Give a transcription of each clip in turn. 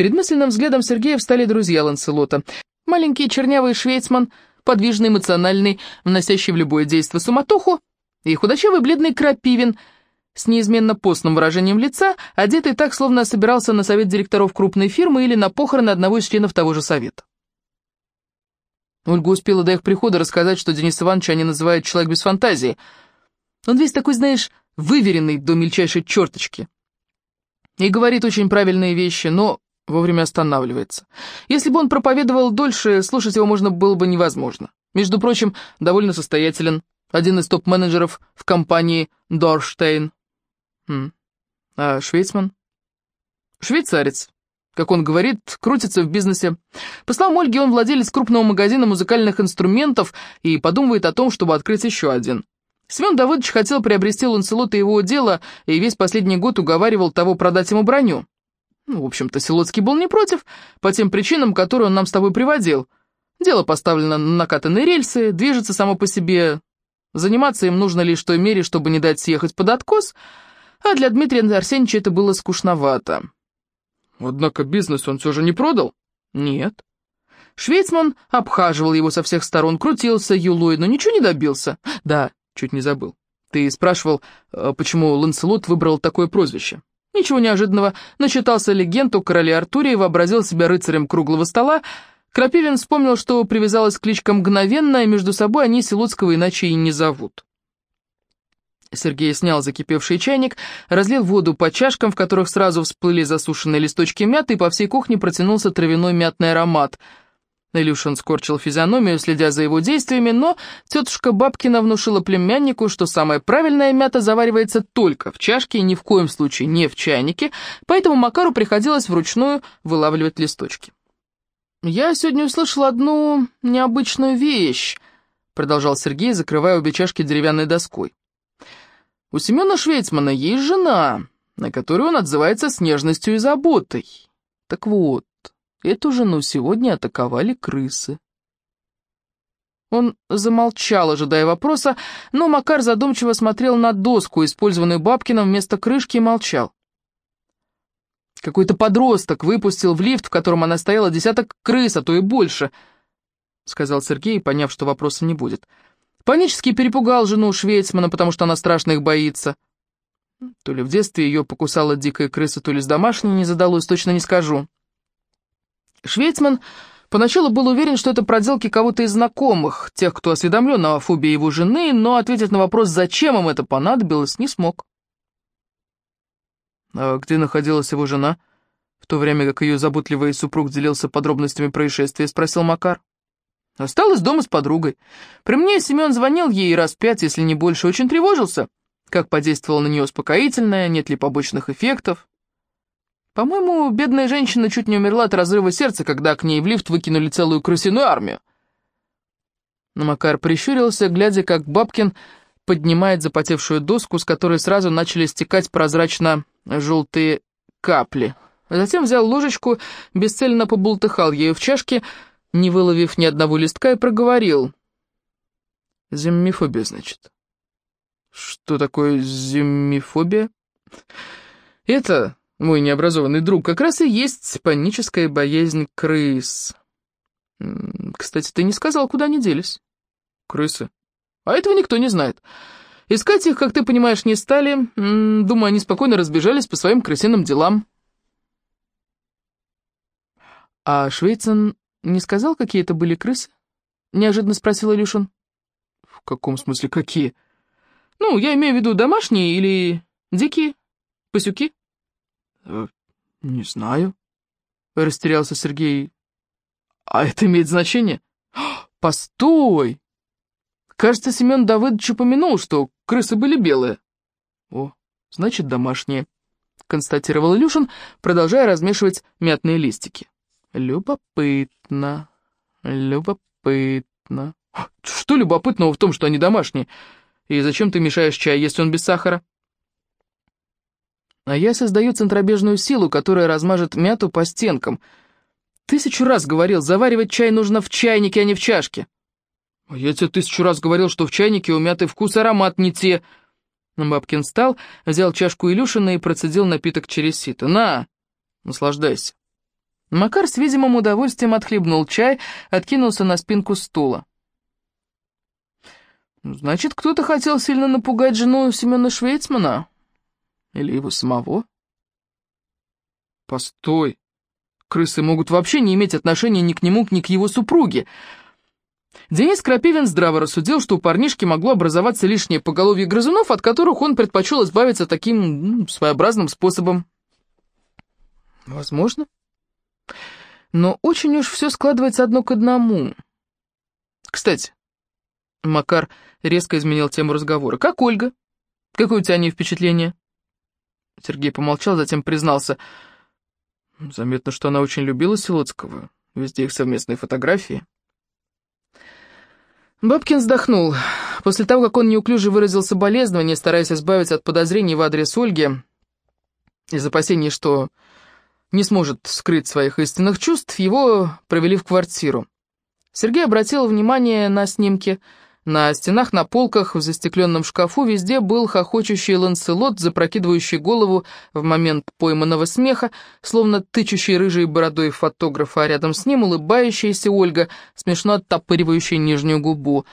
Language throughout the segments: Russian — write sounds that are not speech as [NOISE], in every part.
Перед мысленным взглядом Сергея встали друзья Ланселота. Маленький чернявый швейцман, подвижный, эмоциональный, вносящий в любое действие суматоху, и худощавый бледный Крапивин с неизменно постным выражением лица, одетый так, словно собирался на совет директоров крупной фирмы или на похороны одного из членов того же совета. Ольга успела до их прихода рассказать, что Денис Иванович они называют «человек без фантазии». Он весь такой, знаешь, выверенный до мельчайшей черточки. И говорит очень правильные вещи, но вовремя останавливается. Если бы он проповедовал дольше, слушать его можно было бы невозможно. Между прочим, довольно состоятелен. Один из топ-менеджеров в компании Дорштейн. Хм. А Швейцман? Швейцарец. Как он говорит, крутится в бизнесе. По словам Ольги, он владелец крупного магазина музыкальных инструментов и подумывает о том, чтобы открыть еще один. Семен Давыдович хотел приобрести Ланселота и его дело, и весь последний год уговаривал того продать ему броню. Ну, в общем-то, Селоцкий был не против, по тем причинам, которые он нам с тобой приводил. Дело поставлено на накатанные рельсы, движется само по себе. Заниматься им нужно лишь в той мере, чтобы не дать съехать под откос, а для Дмитрия Арсеньевича это было скучновато. Однако бизнес он все же не продал? Нет. Швейцман обхаживал его со всех сторон, крутился юлой, но ничего не добился. Да, чуть не забыл. Ты спрашивал, э, почему Ланселот выбрал такое прозвище. Ничего неожиданного. Начитался легенд о короле Артуре и вообразил себя рыцарем круглого стола. Крапивин вспомнил, что привязалась кличка мгновенно, и между собой они Селуцкого иначе и не зовут. Сергей снял закипевший чайник, разлил воду по чашкам, в которых сразу всплыли засушенные листочки мяты, и по всей кухне протянулся травяной мятный аромат — Илюшин скорчил физиономию, следя за его действиями, но тетушка Бабкина внушила племяннику, что самая правильная мята заваривается только в чашке и ни в коем случае не в чайнике, поэтому Макару приходилось вручную вылавливать листочки. «Я сегодня услышал одну необычную вещь», — продолжал Сергей, закрывая обе чашки деревянной доской. «У Семена Швейцмана есть жена, на которую он отзывается с нежностью и заботой. Так вот, Эту жену сегодня атаковали крысы. Он замолчал, ожидая вопроса, но Макар задумчиво смотрел на доску, использованную Бабкиным вместо крышки, и молчал. Какой-то подросток выпустил в лифт, в котором она стояла, десяток крыс, а то и больше, — сказал Сергей, поняв, что вопроса не будет. Панически перепугал жену Швейцмана, потому что она страшно их боится. То ли в детстве ее покусала дикая крыса, то ли с домашней не задалось, точно не скажу. Швейцман поначалу был уверен, что это проделки кого-то из знакомых, тех, кто осведомлен о фобии его жены, но ответить на вопрос, зачем им это понадобилось, не смог. А где находилась его жена, в то время как ее заботливый супруг делился подробностями происшествия, спросил Макар. Осталась дома с подругой. При мне Семен звонил ей раз пять, если не больше, очень тревожился. Как подействовало на нее успокоительное, нет ли побочных эффектов. По-моему, бедная женщина чуть не умерла от разрыва сердца, когда к ней в лифт выкинули целую крысиную армию. Но Макар прищурился, глядя, как Бабкин поднимает запотевшую доску, с которой сразу начали стекать прозрачно-желтые капли. Затем взял ложечку, бесцельно побултыхал ею в чашке, не выловив ни одного листка, и проговорил. «Зиммифобия, значит». «Что такое зиммифобия?» «Это мой необразованный друг, как раз и есть паническая боязнь крыс. Кстати, ты не сказал, куда они делись? Крысы. А этого никто не знает. Искать их, как ты понимаешь, не стали. Думаю, они спокойно разбежались по своим крысиным делам. А Швейцен не сказал, какие это были крысы? Неожиданно спросил Илюшин. В каком смысле какие? Ну, я имею в виду домашние или дикие, пасюки? Э, «Не знаю», — растерялся Сергей. «А это имеет значение?» «Постой! Кажется, Семен Давыдович упомянул, что крысы были белые». «О, значит, домашние», — констатировал Илюшин, продолжая размешивать мятные листики. «Любопытно, любопытно». «Что любопытного в том, что они домашние? И зачем ты мешаешь чай, если он без сахара?» А я создаю центробежную силу, которая размажет мяту по стенкам. Тысячу раз говорил, заваривать чай нужно в чайнике, а не в чашке. А я тебе тысячу раз говорил, что в чайнике у мяты вкус и аромат не те. Бабкин встал, взял чашку Илюшина и процедил напиток через сито. На, наслаждайся. Макар с видимым удовольствием отхлебнул чай, откинулся на спинку стула. «Значит, кто-то хотел сильно напугать жену Семена Швейцмана? Или его самого?» «Постой. Крысы могут вообще не иметь отношения ни к нему, ни к его супруге». Денис Крапивин здраво рассудил, что у парнишки могло образоваться лишнее поголовье грызунов, от которых он предпочел избавиться таким своеобразным способом. «Возможно», но очень уж все складывается одно к одному. Кстати, Макар резко изменил тему разговора. «Как Ольга? Какое у тебя не впечатление?» Сергей помолчал, затем признался. Заметно, что она очень любила Силоцкого. Везде их совместные фотографии. Бабкин вздохнул. После того, как он неуклюже выразил соболезнование, стараясь избавиться от подозрений в адрес Ольги, из опасений, что не сможет скрыть своих истинных чувств, его провели в квартиру. Сергей обратил внимание на снимки. На стенах, на полках, в застекленном шкафу везде был хохочущий Ланселот, запрокидывающий голову в момент пойманного смеха, словно тычущий рыжей бородой фотографа, а рядом с ним улыбающаяся Ольга, смешно оттопыривающая нижнюю губу.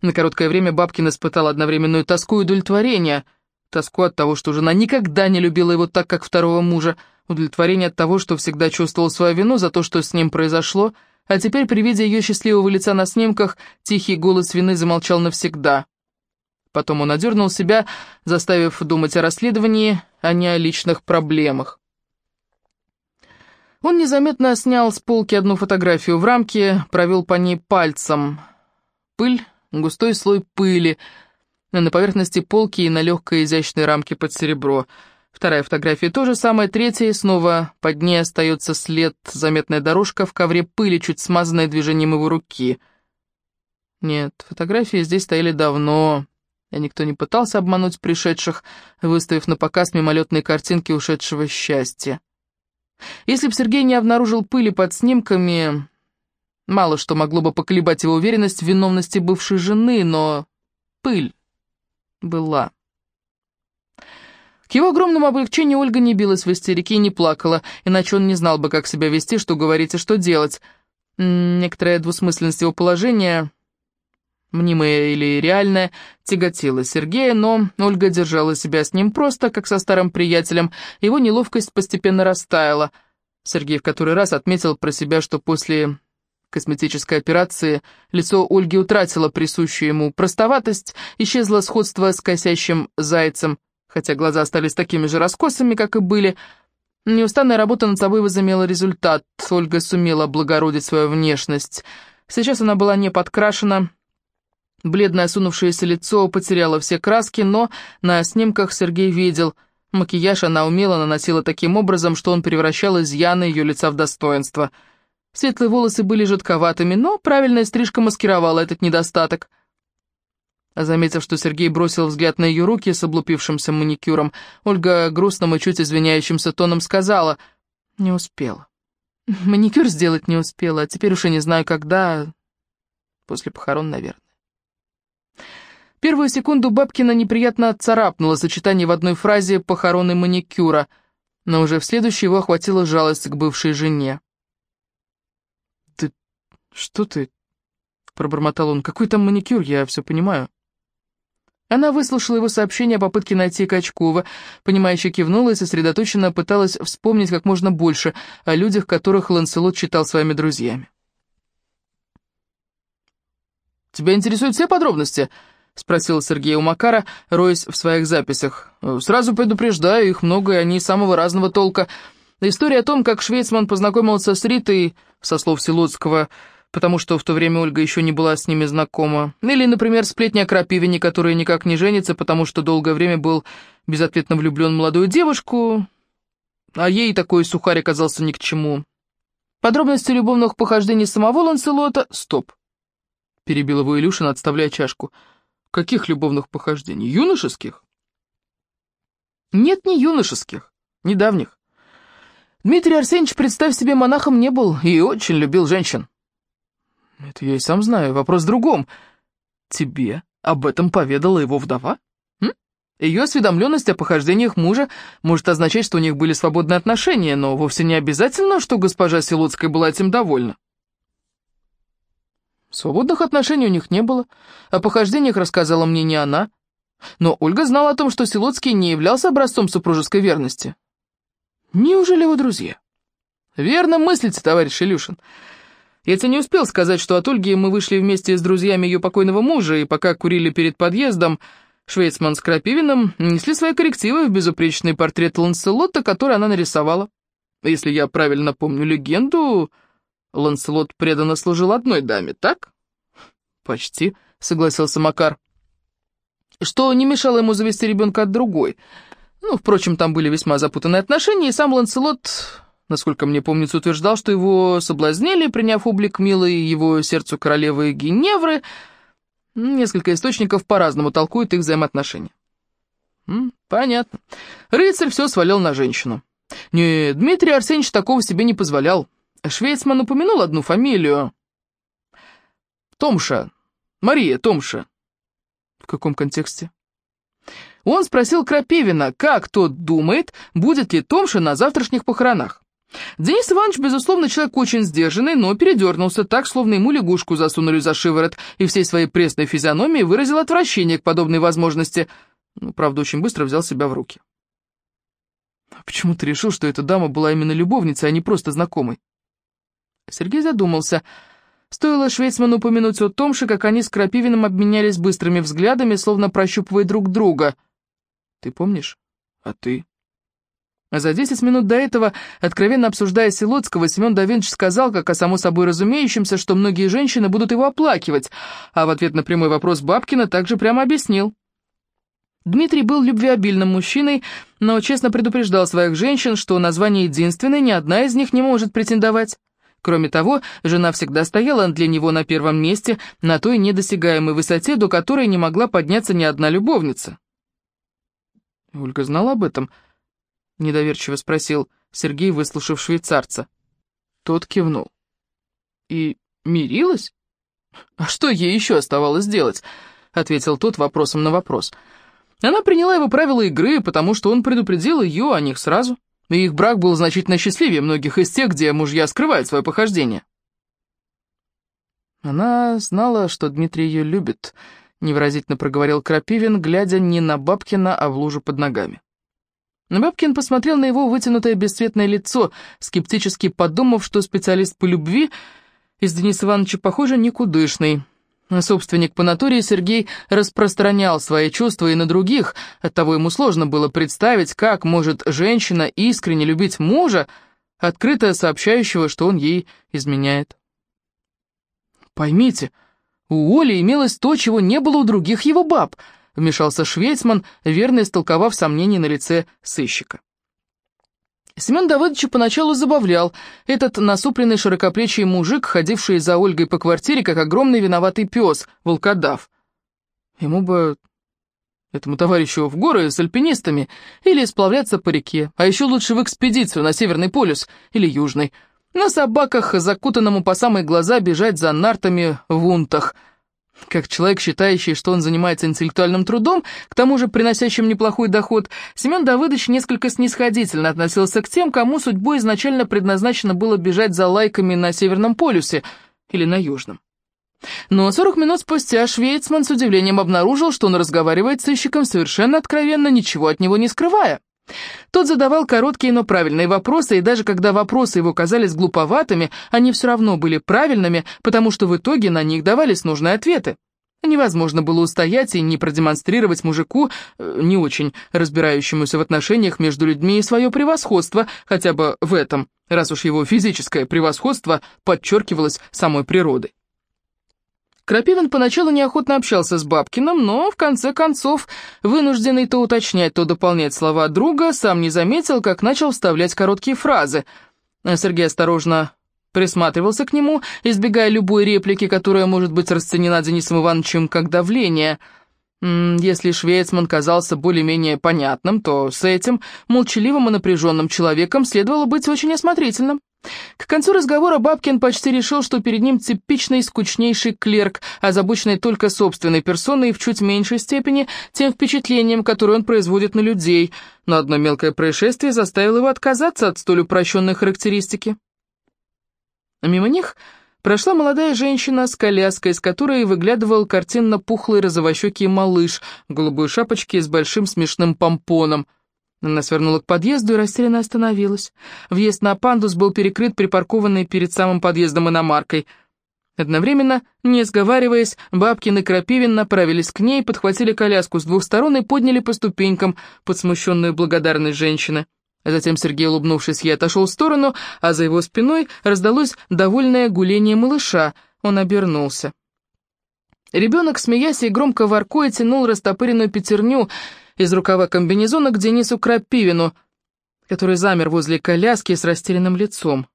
На короткое время Бабкин испытал одновременную тоску и удовлетворение. Тоску от того, что жена никогда не любила его так, как второго мужа, удовлетворение от того, что всегда чувствовал свою вину за то, что с ним произошло, а теперь при виде ее счастливого лица на снимках тихий голос вины замолчал навсегда. Потом он одернул себя, заставив думать о расследовании, а не о личных проблемах. Он незаметно снял с полки одну фотографию в рамке, провел по ней пальцем. Пыль, густой слой пыли, на поверхности полки и на легкой изящной рамке под серебро — Вторая фотография то же самое, третья, и снова под ней остается след, заметная дорожка в ковре пыли, чуть смазанная движением его руки. Нет, фотографии здесь стояли давно, и никто не пытался обмануть пришедших, выставив на показ мимолетные картинки ушедшего счастья. Если бы Сергей не обнаружил пыли под снимками, мало что могло бы поколебать его уверенность в виновности бывшей жены, но пыль была. Его огромному облегчению Ольга не билась в истерике и не плакала, иначе он не знал бы, как себя вести, что говорить и что делать. Некоторая двусмысленность его положения, мнимая или реальная, тяготила Сергея, но Ольга держала себя с ним просто, как со старым приятелем, его неловкость постепенно растаяла. Сергей в который раз отметил про себя, что после косметической операции лицо Ольги утратило присущую ему простоватость, исчезло сходство с косящим зайцем, хотя глаза остались такими же раскосами, как и были. Неустанная работа над собой возымела результат. Ольга сумела облагородить свою внешность. Сейчас она была не подкрашена. Бледное осунувшееся лицо потеряло все краски, но на снимках Сергей видел. Макияж она умело наносила таким образом, что он превращал изъяны ее лица в достоинство. Светлые волосы были жидковатыми, но правильная стрижка маскировала этот недостаток. Заметив, что Сергей бросил взгляд на ее руки с облупившимся маникюром, Ольга грустным и чуть извиняющимся тоном сказала «Не успела». [LAUGHS] «Маникюр сделать не успела, а теперь уж и не знаю, когда...» «После похорон, наверное». Первую секунду Бабкина неприятно царапнуло сочетание в одной фразе похороны маникюра, но уже в следующей его охватила жалость к бывшей жене. «Ты... что ты?» — пробормотал он. «Какой там маникюр, я все понимаю». Она выслушала его сообщение о попытке найти Качкова, понимающе кивнула и сосредоточенно пыталась вспомнить как можно больше о людях, которых Ланселот считал своими друзьями. «Тебя интересуют все подробности?» — спросил Сергей у Макара, роясь в своих записях. «Сразу предупреждаю, их много, и они самого разного толка. История о том, как Швейцман познакомился с Ритой, со слов Силотского, — потому что в то время Ольга еще не была с ними знакома. Или, например, сплетня о Крапивине, который никак не женится, потому что долгое время был безответно влюблен в молодую девушку, а ей такой сухарь оказался ни к чему. Подробности любовных похождений самого Ланселота... Стоп. Перебил его Илюшин, отставляя чашку. Каких любовных похождений? Юношеских? Нет, не юношеских. Недавних. Дмитрий Арсеньевич, представь себе, монахом не был и очень любил женщин. Это я и сам знаю. Вопрос в другом. Тебе об этом поведала его вдова? М? Ее осведомленность о похождениях мужа может означать, что у них были свободные отношения, но вовсе не обязательно, что госпожа Силуцкая была этим довольна. Свободных отношений у них не было, о похождениях рассказала мне не она, но Ольга знала о том, что Силуцкий не являлся образцом супружеской верности. Неужели вы друзья? Верно мыслите, товарищ Илюшин. Я тебе не успел сказать, что от Ольги мы вышли вместе с друзьями ее покойного мужа, и пока курили перед подъездом, Швейцман с Крапивиным несли свои коррективы в безупречный портрет Ланселота, который она нарисовала. Если я правильно помню легенду, Ланселот преданно служил одной даме, так? Почти, согласился Макар. Что не мешало ему завести ребенка от другой. Ну, впрочем, там были весьма запутанные отношения, и сам Ланселот насколько мне помнится, утверждал, что его соблазнили, приняв облик милой его сердцу королевы Геневры. Несколько источников по-разному толкуют их взаимоотношения. Понятно. Рыцарь все свалил на женщину. Не, Дмитрий Арсеньевич такого себе не позволял. Швейцман упомянул одну фамилию. Томша. Мария Томша. В каком контексте? Он спросил Крапивина, как тот думает, будет ли Томша на завтрашних похоронах. Денис Иванович, безусловно, человек очень сдержанный, но передернулся так, словно ему лягушку засунули за шиворот, и всей своей пресной физиономией выразил отвращение к подобной возможности. Ну, правда, очень быстро взял себя в руки. «А почему ты решил, что эта дама была именно любовницей, а не просто знакомой? Сергей задумался. Стоило Швейцману упомянуть о том же, как они с Крапивиным обменялись быстрыми взглядами, словно прощупывая друг друга. «Ты помнишь? А ты?» А за 10 минут до этого, откровенно обсуждая Силотского, Семен Давидович сказал, как о само собой разумеющемся, что многие женщины будут его оплакивать, а в ответ на прямой вопрос Бабкина также прямо объяснил. Дмитрий был любвеобильным мужчиной, но честно предупреждал своих женщин, что название единственной ни одна из них не может претендовать. Кроме того, жена всегда стояла для него на первом месте, на той недосягаемой высоте, до которой не могла подняться ни одна любовница. Ольга знала об этом, —— недоверчиво спросил Сергей, выслушав швейцарца. Тот кивнул. «И мирилась?» «А что ей еще оставалось делать?» — ответил тот вопросом на вопрос. Она приняла его правила игры, потому что он предупредил ее о них сразу, и их брак был значительно счастливее многих из тех, где мужья скрывают свое похождение. Она знала, что Дмитрий ее любит, — невыразительно проговорил Крапивин, глядя не на Бабкина, а в лужу под ногами. Бабкин посмотрел на его вытянутое бесцветное лицо, скептически подумав, что специалист по любви из Дениса Ивановича, похоже, никудышный. Собственник по натуре Сергей распространял свои чувства и на других, оттого ему сложно было представить, как может женщина искренне любить мужа, открыто сообщающего, что он ей изменяет. «Поймите, у Оли имелось то, чего не было у других его баб», — вмешался Швейцман, верно истолковав сомнения на лице сыщика. Семен Давыдович поначалу забавлял этот насупленный широкоплечий мужик, ходивший за Ольгой по квартире, как огромный виноватый пес, волкодав. Ему бы, этому товарищу, в горы с альпинистами или сплавляться по реке, а еще лучше в экспедицию на Северный полюс или Южный. На собаках, закутанному по самые глаза, бежать за нартами в унтах — как человек, считающий, что он занимается интеллектуальным трудом, к тому же приносящим неплохой доход, Семен Давыдович несколько снисходительно относился к тем, кому судьбой изначально предназначено было бежать за лайками на Северном полюсе или на Южном. Но 40 минут спустя Швейцман с удивлением обнаружил, что он разговаривает с сыщиком совершенно откровенно, ничего от него не скрывая. Тот задавал короткие, но правильные вопросы, и даже когда вопросы его казались глуповатыми, они все равно были правильными, потому что в итоге на них давались нужные ответы. Невозможно было устоять и не продемонстрировать мужику, э, не очень разбирающемуся в отношениях между людьми, свое превосходство, хотя бы в этом, раз уж его физическое превосходство подчеркивалось самой природой. Крапивин поначалу неохотно общался с Бабкиным, но, в конце концов, вынужденный то уточнять, то дополнять слова друга, сам не заметил, как начал вставлять короткие фразы. Сергей осторожно присматривался к нему, избегая любой реплики, которая может быть расценена Денисом Ивановичем как давление. Если швейцман казался более-менее понятным, то с этим молчаливым и напряженным человеком следовало быть очень осмотрительным. К концу разговора Бабкин почти решил, что перед ним типичный скучнейший клерк, озабоченный только собственной персоной и в чуть меньшей степени тем впечатлением, которое он производит на людей, но одно мелкое происшествие заставило его отказаться от столь упрощенной характеристики. Мимо них прошла молодая женщина с коляской, из которой выглядывал картинно-пухлый розовощекий малыш в голубой шапочке с большим смешным помпоном — она свернула к подъезду и растерянно остановилась. Въезд на пандус был перекрыт припаркованной перед самым подъездом иномаркой. Одновременно, не сговариваясь, Бабкин и Крапивин направились к ней, подхватили коляску с двух сторон и подняли по ступенькам под смущенную благодарность женщины. Затем Сергей, улыбнувшись ей, отошел в сторону, а за его спиной раздалось довольное гуление малыша. Он обернулся. Ребенок, смеясь и громко воркуя, тянул растопыренную пятерню — из рукава комбинезона к Денису Крапивину, который замер возле коляски с растерянным лицом.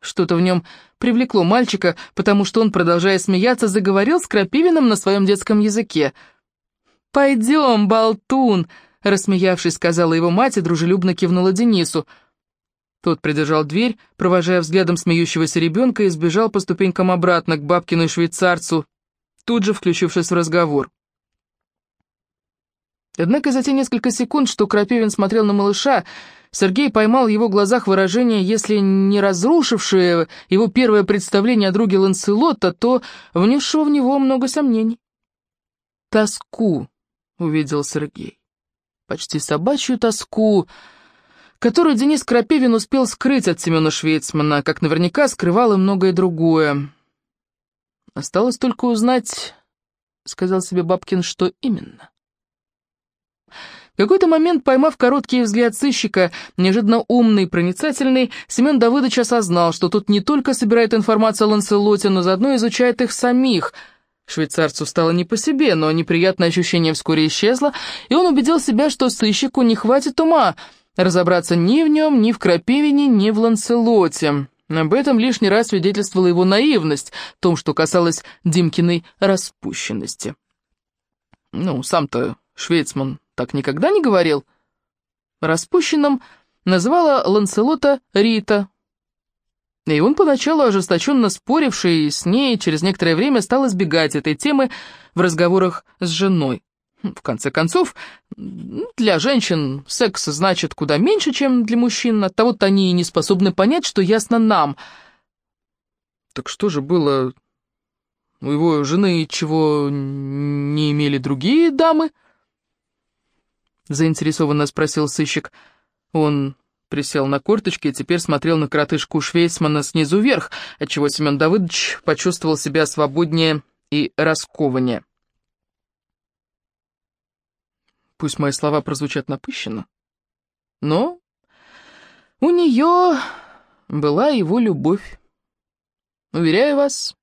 Что-то в нем привлекло мальчика, потому что он, продолжая смеяться, заговорил с Крапивиным на своем детском языке. «Пойдем, болтун!» — рассмеявшись, сказала его мать и дружелюбно кивнула Денису. Тот придержал дверь, провожая взглядом смеющегося ребенка, и сбежал по ступенькам обратно к бабкину и швейцарцу, тут же включившись в разговор. Однако за те несколько секунд, что Крапивин смотрел на малыша, Сергей поймал в его глазах выражение, если не разрушившее его первое представление о друге Ланселота, то внесшего в него много сомнений. «Тоску», — увидел Сергей, почти собачью тоску, которую Денис Крапивин успел скрыть от Семена Швейцмана, как наверняка скрывал и многое другое. «Осталось только узнать», — сказал себе Бабкин, — «что именно». Какой-то момент, поймав короткий взгляд сыщика, неожиданно умный и проницательный, Семен Давыдович осознал, что тут не только собирает информацию о Ланселоте, но заодно изучает их самих. Швейцарцу стало не по себе, но неприятное ощущение вскоре исчезло, и он убедил себя, что сыщику не хватит ума разобраться ни в нем, ни в Крапивине, ни в Ланселоте. Об этом лишний раз свидетельствовала его наивность, в том, что касалось Димкиной распущенности. Ну, сам-то Швейцман так никогда не говорил? Распущенным называла Ланселота Рита. И он поначалу, ожесточенно споривший с ней, через некоторое время стал избегать этой темы в разговорах с женой. В конце концов, для женщин секс значит куда меньше, чем для мужчин, оттого-то они и не способны понять, что ясно нам. Так что же было у его жены, чего не имели другие дамы? —— заинтересованно спросил сыщик. Он присел на корточки и теперь смотрел на коротышку Швейцмана снизу вверх, отчего Семен Давыдович почувствовал себя свободнее и раскованнее. Пусть мои слова прозвучат напыщенно, но у нее была его любовь. Уверяю вас,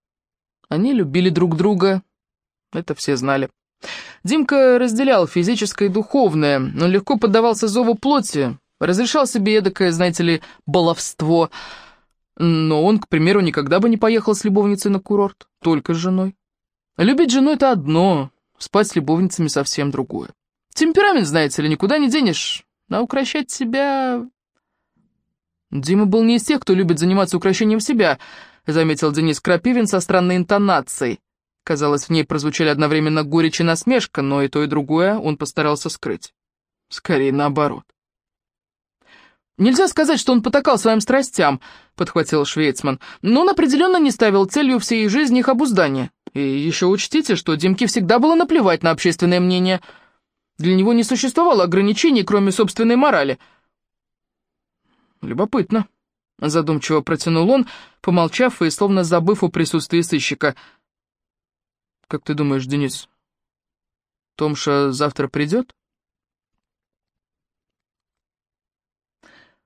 они любили друг друга, это все знали. Димка разделял физическое и духовное, но легко поддавался зову плоти, разрешал себе эдакое, знаете ли, баловство. Но он, к примеру, никогда бы не поехал с любовницей на курорт, только с женой. Любить жену — это одно, спать с любовницами совсем другое. Темперамент, знаете ли, никуда не денешь, а укращать себя... Дима был не из тех, кто любит заниматься укращением себя, заметил Денис Крапивин со странной интонацией. Казалось, в ней прозвучали одновременно горечь и насмешка, но и то, и другое он постарался скрыть. Скорее наоборот. «Нельзя сказать, что он потакал своим страстям», — подхватил Швейцман, «но он определенно не ставил целью всей жизни их обуздания. И еще учтите, что Димке всегда было наплевать на общественное мнение. Для него не существовало ограничений, кроме собственной морали». «Любопытно», — задумчиво протянул он, помолчав и словно забыв о присутствии сыщика — как ты думаешь, Денис, Томша завтра придет?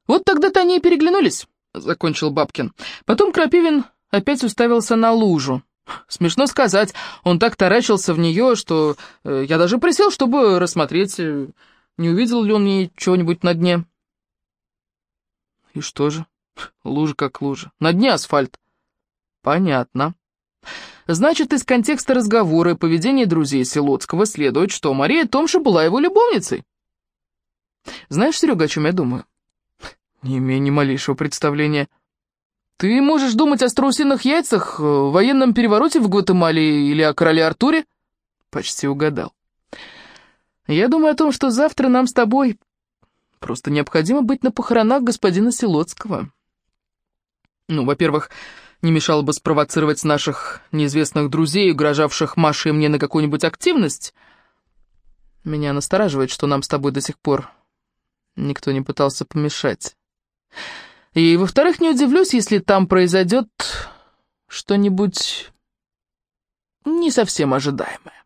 Вот тогда-то они и переглянулись, закончил Бабкин. Потом Крапивин опять уставился на лужу. Смешно сказать, он так таращился в нее, что э, я даже присел, чтобы рассмотреть, э, не увидел ли он мне чего-нибудь на дне. И что же? Лужа как лужа. На дне асфальт. Понятно. Значит, из контекста разговора и поведения друзей Селоцкого следует, что Мария Томша была его любовницей. Знаешь, Серега, о чем я думаю? Не имею ни малейшего представления. Ты можешь думать о страусиных яйцах, военном перевороте в Гватемале или о короле Артуре? Почти угадал. Я думаю о том, что завтра нам с тобой просто необходимо быть на похоронах господина Силоцкого. Ну, во-первых, не мешало бы спровоцировать наших неизвестных друзей, угрожавших Маше и мне на какую-нибудь активность. Меня настораживает, что нам с тобой до сих пор никто не пытался помешать. И, во-вторых, не удивлюсь, если там произойдет что-нибудь не совсем ожидаемое.